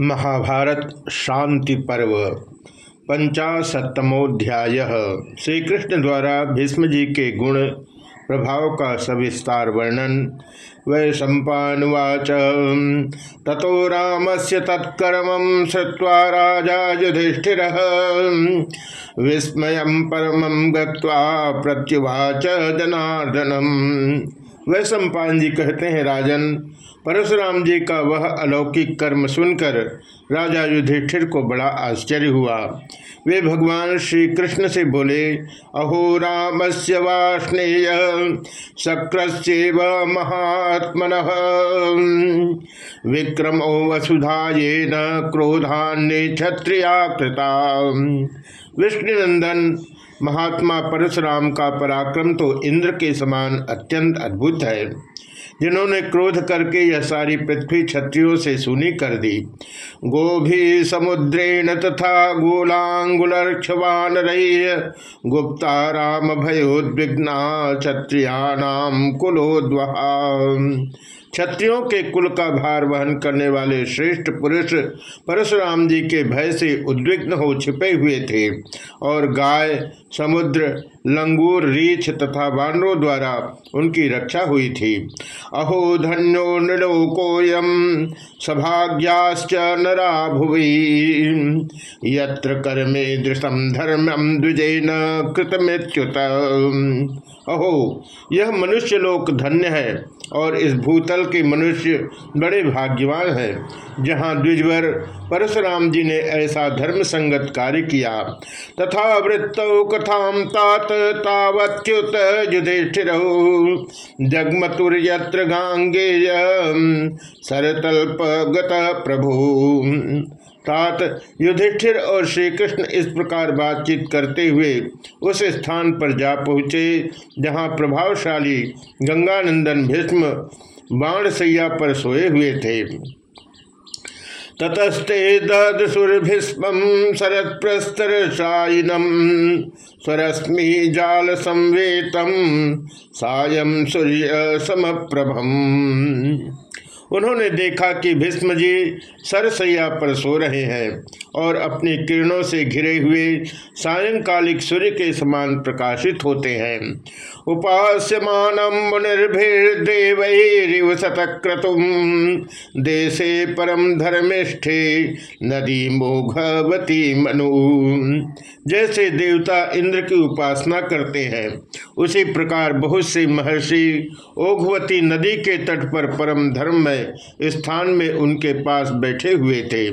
महाभारत शांति पर्व पंचाशतमोध्याय श्री कृष्ण द्वारा भीष्म जी के गुण, प्रभाव का सविस्तार वर्णन, वै सम्पावाच ततो राम से तत्कर्म श्रुवा राजा युधिष्ठिर, विस्मय परम गत्युवाच जनार्दनम। वै सम्पान जी कहते हैं राजन, परशुराम जी का वह अलौकिक कर्म सुनकर राजा युधिष्ठिर को बड़ा आश्चर्य हुआ। वे भगवान श्री कृष्ण से बोले, अहो राम से वाष्णेय शक्रस्व महात्मन। विक्रमो वसुधाये न क्रोधान्य क्षत्रियाकृता। विष्णुनंदन महात्मा परशुराम का पराक्रम तो इंद्र के समान अत्यंत अद्भुत है। जिन्होंने क्रोध करके यह सारी पृथ्वी क्षत्रियों से सुनी कर दी। गोभी समुद्रेण तथा गोलांगुलक्षवान गुप्ता राम भयोद्विग्ना क्षत्रियाणाम कुलोद्वहा क्षत्रियों के कुल का भार वहन करने वाले श्रेष्ठ पुरुष परशुराम जी के भय से उद्विग्न हो छिपे हुए थे और गाय, समुद्र लंगूर रीछ तथा वानरों द्वारा उनकी रक्षा हुई थी। अहो धन्यो नृलोकोयम सभाग्याश्च नरा भुवि। यत्र कर्मे दृशम धर्मम द्विजैन कृतमेच्युत। अहो, यह मनुष्य लोक धन्य है और इस भूतल के मनुष्य बड़े भाग्यवान हैं। जहाँ द्विजवर परशुराम जी ने ऐसा धर्म संगत कार्य किया, तथा वृत्त कथा तात तावत्युत युधिष्ठिर। जगमतुर गांगेय सरतल्प प्रभु। तात युधिष्ठिर और श्री कृष्ण इस प्रकार बातचीत करते हुए उस स्थान पर जा पहुँचे, जहाँ प्रभावशाली गंगानंदन भीष्म बाणसैया पर सोए हुए थे। ततस्ते ददसुरभीस्म शरत प्रस्तर शायनम स्वरश्मि जाल संवेतम सायम सूर्य समप्रभम उन्होंने देखा कि भीष्म जी सरसैया पर सो रहे हैं। और अपनी किरणों से घिरे हुए सायंकालिक सूर्य के समान प्रकाशित होते हैं। उपास्यमान देशे परम धर्मिष्ठे नदी मोघवती मनु। जैसे देवता इंद्र की उपासना करते हैं, उसी प्रकार बहुत से महर्षि ओघवती नदी के तट पर परम धर्म में स्थान में उनके पास बैठे हुए थे।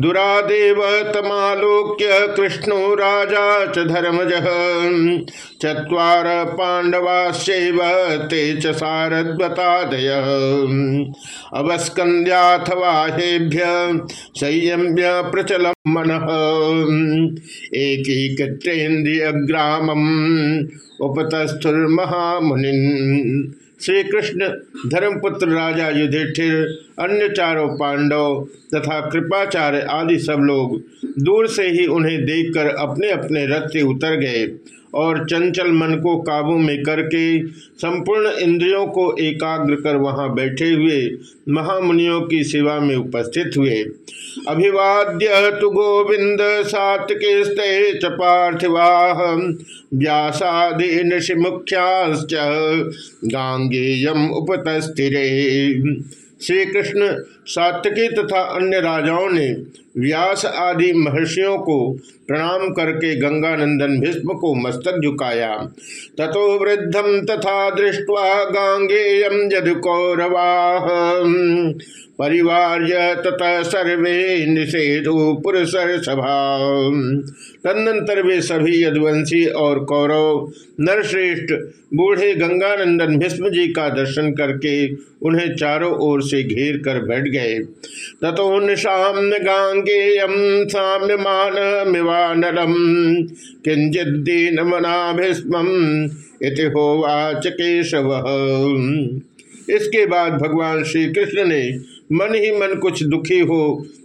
दुरादेव तमालोक्य कृष्णो राजा च धर्मज। चुवार पांडवाश्चैव ते च सारद्वतादय अवस्कंद्याथवाहेभ्य संयम्य प्रचल मन। एकीकृतेन्द्रिय ग्रामम उपतस्थुर्महामुनि श्री कृष्ण धर्मपुत्र राजा युधिष्ठिर, अन्य चारों पांडव तथा कृपाचार्य आदि सब लोग दूर से ही उन्हें देखकर अपने अपने रथ से उतर गए और चंचल मन को काबू में करके संपूर्ण इंद्रियों को एकाग्र कर वहाँ बैठे हुए महामुनियों की सेवा में उपस्थित हुए। अभिवाद्य तु गोविंद सात्के च पार्थिवा व्यासादि ऋषि मुख्याश्च गांगेयम उपतस्थिरे श्री कृष्ण सात्विकी तथा अन्य राजाओं ने व्यास आदि महर्षियों को प्रणाम करके गंगानंदन भीष्म को मस्तक झुकाया। ततो वृद्धम तथा दृष्टवा गांगेयम जद कौरवा परिवार तथा सर्वे निषेधु पुरुषर सभा। तदनंतर वे सभी यदुवंशी और कौरव, नरश्रेष्ठ, बूढ़े गंगानंदन भीष्म जी का दर्शन करके उन्हें चारों ओर से घेर कर बैठ गए। तथो निशाम गांगेयम साम्य मान मिवानलम किंचिदीन मना भीष्म इति होवाच केशव इसके बाद भगवान श्री कृष्ण ने मन ही मन कुछ दुखी हो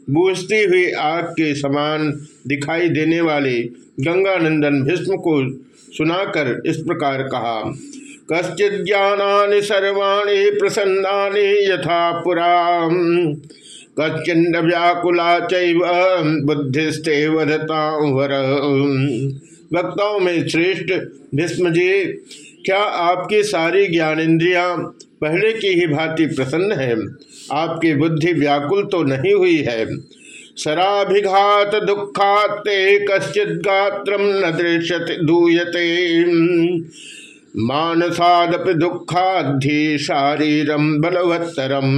बूझती हुई आग के समान दिखाई देने वाले गंगानंदन भीष्म को सुनाकर इस प्रकार कहा कश्चित ज्ञानी सर्वाणी प्रसन्ना यथा पुरा कच्चिन्न व्याकुला चैव बुद्धिस्ते वदतावर वक्ताओं में श्रेष्ठ भीष्म जी, क्या आपकी सारी ज्ञानेन्द्रियाँ पहले की ही भांति प्रसन्न है? आपकी बुद्धि व्याकुल तो नहीं हुई है। सराभिघात दुखाते कश्चित गात्र न दृश्यते, दूयते। मानसादपि दुखाधि शारीरम बलवत्तरम।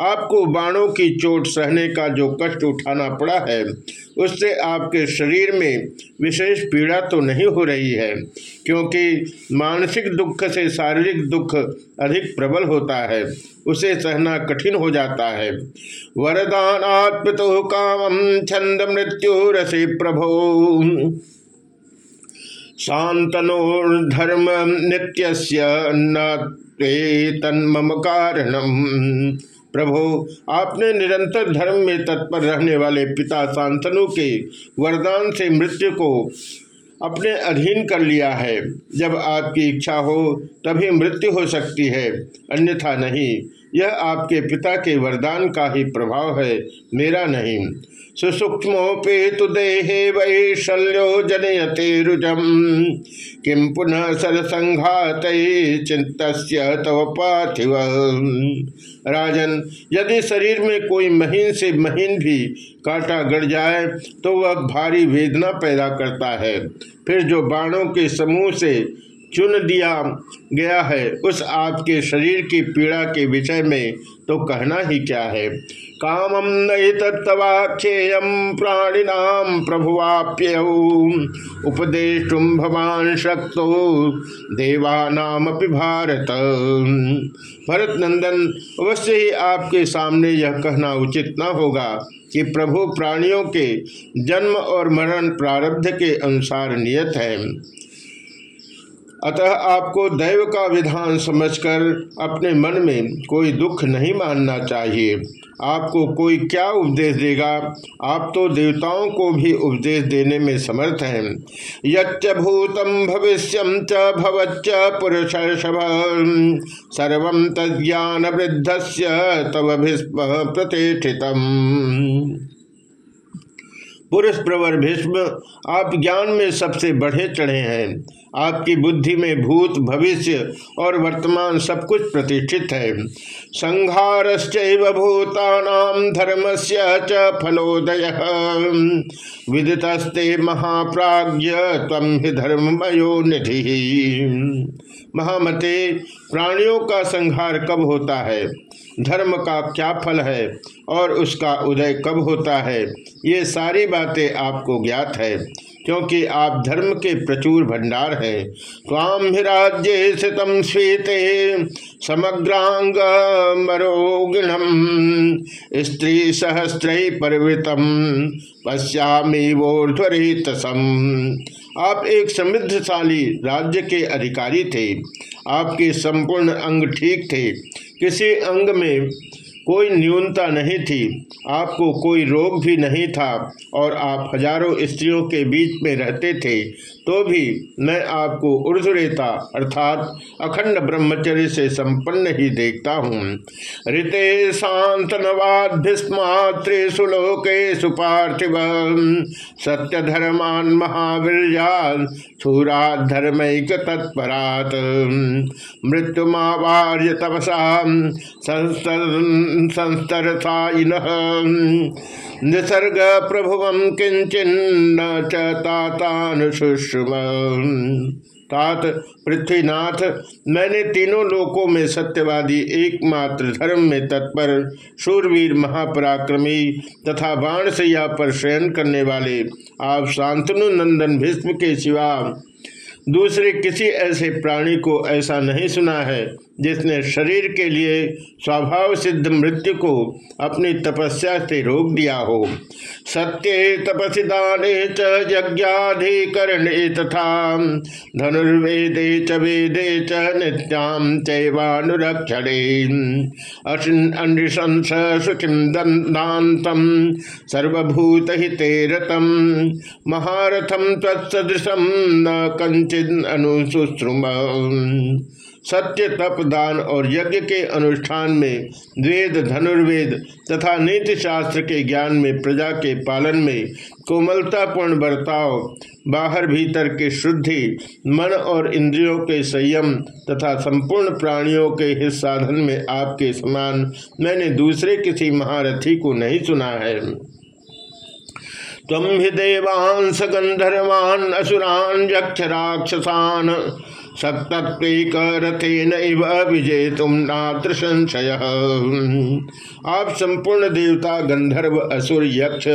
आपको बाणों की चोट सहने का जो कष्ट उठाना पड़ा है, उससे आपके शरीर में विशेष पीड़ा तो नहीं हो रही है, क्योंकि मानसिक दुख से शारीरिक दुख अधिक प्रबल होता है, उसे सहना कठिन हो जाता है। वरदान आत्मतो काम छंद मृत्यु रसे प्रभो शांतनोर्धर्म नित्य नन्म कारणम। प्रभु, आपने निरंतर धर्म में तत्पर रहने वाले पिता शांतनु के वरदान से मृत्यु को अपने अधीन कर लिया है। जब आपकी इच्छा हो, तभी मृत्यु हो सकती है, अन्यथा नहीं। यह आपके पिता के वरदान का ही प्रभाव है, मेरा नहीं। सुसूक्ष्मोपेतु देहे वैशल्यो जनयते रुजम। किम पुनः सरसंघात चिंत तव पार्थिव। राजन, यदि शरीर में कोई महीन से महीन भी कांटा गड़ जाए तो वह भारी वेदना पैदा करता है। फिर जो बाणों के समूह से चुन दिया गया है। उस आपके शरीर की पीड़ा के विषय में तो कहना ही क्या है? कामम नई तत्वाक्षेयम प्राणिनाम प्रभुवाप्य उपदेश भवान शक्तो देवानाम भारत। भरत नंदन अवश्य ही आपके सामने यह कहना उचित न होगा कि प्रभु प्राणियों के जन्म और मरण प्रारब्ध के अनुसार नियत है। अतः आपको दैव का विधान समझकर अपने मन में कोई दुख नहीं मानना चाहिए। आपको कोई क्या उपदेश देगा? आप तो देवताओं को भी उपदेश देने में समर्थ हैं। यच्च भूतम भविष्यम च भवच्च पुरुष सर्व तज्ञान वृद्ध तव भीष्म प्रतिष्ठितम पुरुष प्रवर भीष्म, आप ज्ञान में सबसे बढ़े चढ़े हैं। आपकी बुद्धि में भूत, भविष्य और वर्तमान सब कुछ प्रतिष्ठित है। संहारश्च भूतानाम धर्म से च फलोदय। विदितस्ते महाप्राज्य तम ही धर्ममयो निधि। महामते, प्राणियों का संहार कब होता है? धर्म का क्या फल है और उसका उदय कब होता है? ये सारी बातें आपको ज्ञात है, क्योंकि आप धर्म के प्रचुर भंडार हैं। ताम राज्य स्थितम श्वेते समग्रांग स्त्री सहस्त्र परिवृतम पश्यामी वोर्ध्वरितसम आप एक समृद्धशाली राज्य के अधिकारी थे। आपके संपूर्ण अंग ठीक थे। किसी अंग में कोई न्यूनता नहीं थी, आपको कोई रोग भी नहीं था और आप हज़ारों स्त्रियों के बीच में रहते थे तो भी मैं आपको ऊर्धरेता अर्थात अखंड ब्रह्मचर्य से संपन्न ही देखता हूँ। ऋते शांतनवाद्भिस्मात्रेषु लोकेषु पार्थिव सत्य धर्मान महावीर छूरा धर्मैक तत्परात मृत्युमावार्य तपसा संस्तरसाइन निसर्ग प्रभुवम किंचिन्न चातानुशुश्रुम तात पृथ्वीनाथ, मैंने तीनों लोकों में सत्यवादी एकमात्र धर्म में तत्पर, शूरवीर महापराक्रमी तथा बाण से सैया पर शयन करने वाले आप शांतनु नंदन भीष्म के सिवा दूसरे किसी ऐसे प्राणी को ऐसा नहीं सुना है। जिसने शरीर के लिए स्वभाव सिद्ध मृत्यु को अपनी तपस्या से रोक दिया हो। सत्य तपसी दाने च यज्ञाधिकरणे तथा धनुर्वेदे च वेदे च नित्याम चैवानुरक्षणे। अनृशंस शुचिम दंतांतम सर्वभूत हिते रतम महारथम तत्सदृशम न कंचिन अनुशुश्रुम सत्य तप दान और यज्ञ के अनुष्ठान में वेद, धनुर्वेद तथा नीति शास्त्र के ज्ञान में, प्रजा के पालन में कोमलतापूर्ण बर्ताव, बाहर भीतर की शुद्धि, मन और इंद्रियों के संयम तथा संपूर्ण प्राणियों के हित साधन में आपके समान मैंने दूसरे किसी महारथी को नहीं सुना है। तम ही देवांश गंधर्वान असुरान यक्ष राक्षसान सप्तत्वेकरथेन विजय तुम नात्र संशय आप संपूर्ण देवता, गंधर्व, असुर, यक्ष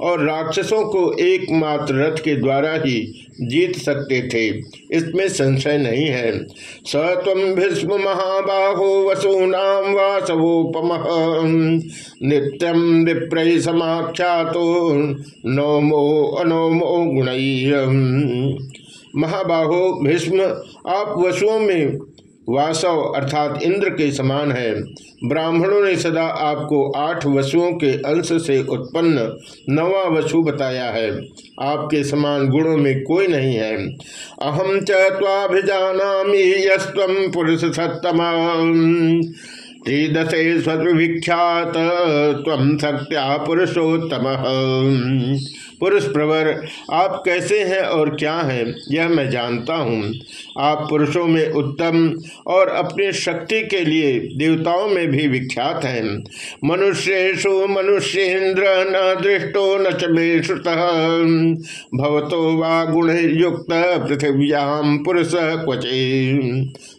और राक्षसों को एकमात्र रथ के द्वारा ही जीत सकते थे। इसमें संशय नहीं है। स तम भीष्म महाबाहो वसूनाम वासवोपम। नित्यम विप्रय समाख्या तो नौमो अनोमो गुण। महाबाहो भीष्म, आप वसुओं में वासव अर्थात इंद्र के समान है। ब्राह्मणों ने सदा आपको आठ वसुओं के अंश से उत्पन्न नवा वसु बताया है। आपके समान गुणों में कोई नहीं है। अहम चाभिजाना यस्व पुरुष सत्तम त्रिदशे तम सत्या पुरुषोत्तम। पुरुष प्रवर, आप कैसे हैं और क्या हैं, यह मैं जानता हूँ। आप पुरुषों में उत्तम और अपनी शक्ति के लिए देवताओं में भी विख्यात हैं। मनुष्येशु मनुष्येन्द्र न दृष्टो न चे श्रुत। भवतो वा गुण युक्त पृथिव्याम पुरुष क्वचे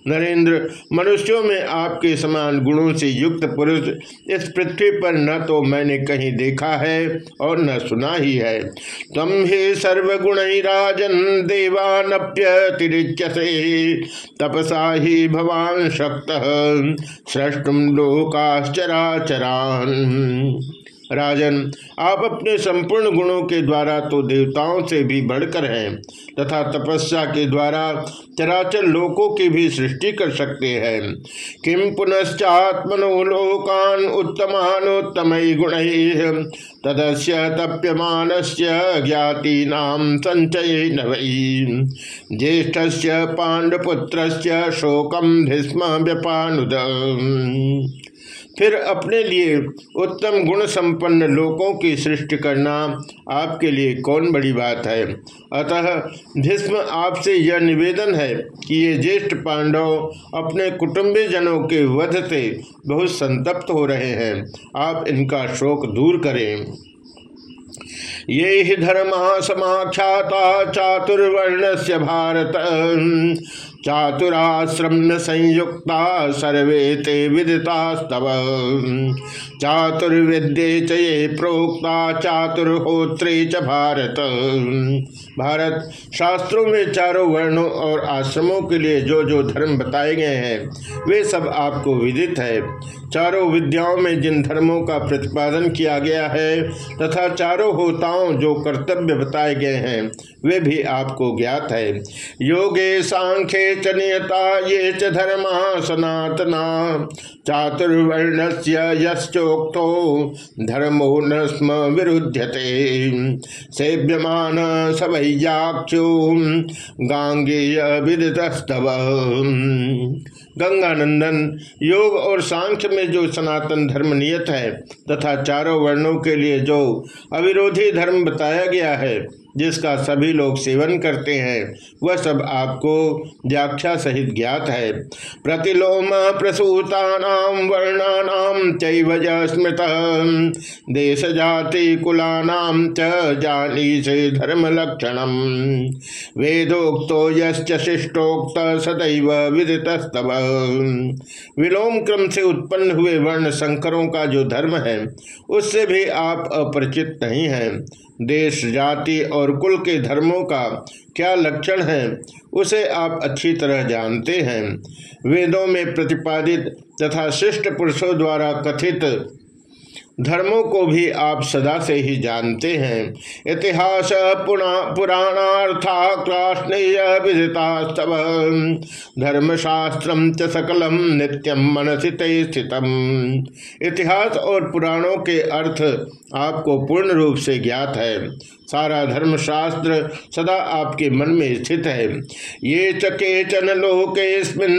नरेंद्र मनुष्यों में आपके समान गुणों से युक्त पुरुष इस पृथ्वी पर न तो मैंने कहीं देखा है और न सुना ही है। तम हे सर्वगुणराजन देवानप्यतिरिच्यसे तपसा ही भवान शक्त सृष्टुम लोकाश्चराचरान। राजन, आप अपने संपूर्ण गुणों के द्वारा तो देवताओं से भी बढ़कर हैं, तथा तपस्या के द्वारा चराचर लोकों की भी सृष्टि कर सकते हैं। किम पुनश्चात्मनो लोकान उत्तमानोत्तम गुण, तदस्य तप्यमान ज्ञाति नाम संचय नवई ज्येष्ठ पांडपुत्र शोकम भीष्म व्यपानुद फिर अपने लिए उत्तम गुण संपन्न लोगों की सृष्टि करना आपके लिए कौन बड़ी बात है? अतः भीष्म आपसे यह निवेदन है कि ये ज्येष्ठ पांडव अपने कुटुंबी जनों के वध से बहुत संतप्त हो रहे हैं। आप इनका शोक दूर करें। ये ही धर्म समाख्याता चातुर्वर्ण से भारत चातुराश्रम संयुक्ता सर्वे ते विदितास्तव। चातुर्विद्ये च ये प्रोक्ता चातुर्होत्रे च भारत। भारत, शास्त्रों में चारों वर्णों और आश्रमों के लिए जो जो धर्म बताए गए हैं, वे सब आपको विदित है। चारों विद्याओं में जिन धर्मों का प्रतिपादन किया गया है तथा चारों होताओं जो कर्तव्य बताए गए हैं, वे भी आपको ज्ञात है। योगे सांख्य च नियता, ये च धर्मा सनातना चातुर्वर्ण से यश्चोक्तो, धर्मो न स्म विरुध्यते। सेव्यमान सवैयाक्षो गांगेय विदितस्तव गंगानंदन, योग और सांख्य में जो सनातन धर्म नियत है, तथा चारों वर्णों के लिए जो अविरोधी धर्म बताया गया है जिसका सभी लोग सेवन करते हैं, वह सब आपको व्याख्या सहित ज्ञात है। प्रतिलोम प्रसूता वर्णानाम चैवज स्मृत। देश जाति कुलानाम च जानी से धर्म लक्षणम वेदोक्तो यिष्टोक्त सदैव विदितस्तव। विलोम क्रम से उत्पन्न हुए वर्ण संकरों का जो धर्म है, उससे भी आप अपरिचित नहीं हैं। देश, जाति और कुल के धर्मों का क्या लक्षण है, उसे आप अच्छी तरह जानते हैं। वेदों में प्रतिपादित तथा शिष्ट पुरुषों द्वारा कथित धर्मों को भी आप सदा से ही जानते हैं। इतिहास धर्मशास्त्र सकलम नित्यम इतिहास और पुराणों के अर्थ आपको पूर्ण रूप से ज्ञात है। सारा धर्मशास्त्र सदा आपके मन में स्थित है। ये चकेचन लोकेस्मिन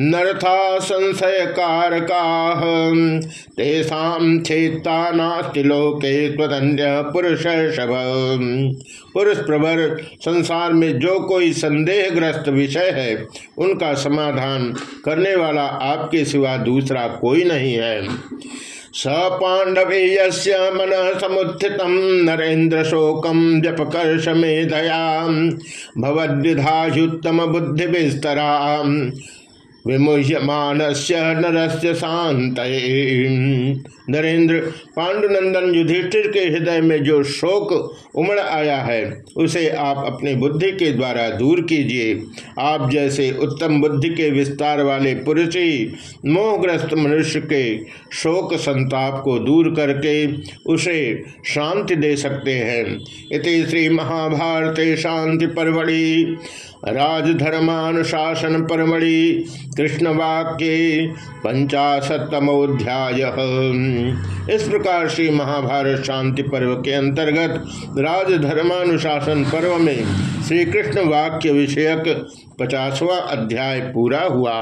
नरथा संशय कारका तेषाम छेत्ता नास्ति लोके स्वतंत्र पुरुष पुरुष प्रवर संसार में जो कोई संदेहग्रस्त विषय है, उनका समाधान करने वाला आपके सिवा दूसरा कोई नहीं है। स पांडवेय मन समुत्थित नरेन्द्र शोकम व्यपकर्ष मेधया भवद्विधायुत्तम बुद्धि विस्तरा विमुह्यमान नरस्य शांत नरेंद्र पांडुनंदन युधिष्ठिर के हृदय में जो शोक उमड़ आया है, उसे आप अपने बुद्धि के द्वारा दूर कीजिए। आप जैसे उत्तम बुद्धि के विस्तार वाले पुरुष ही मोहग्रस्त मनुष्य के शोक संताप को दूर करके उसे शांति दे सकते हैं। इति श्री महाभारत शांति परवड़ी। राजधर्मानुशासन परमणि कृष्ण वाक्य पंचाशतमोध्याय इस प्रकार श्री महाभारत शांति पर्व के अंतर्गत राजधर्मानुशासन पर्व में श्री कृष्ण वाक्य विषयक पचासवा अध्याय पूरा हुआ।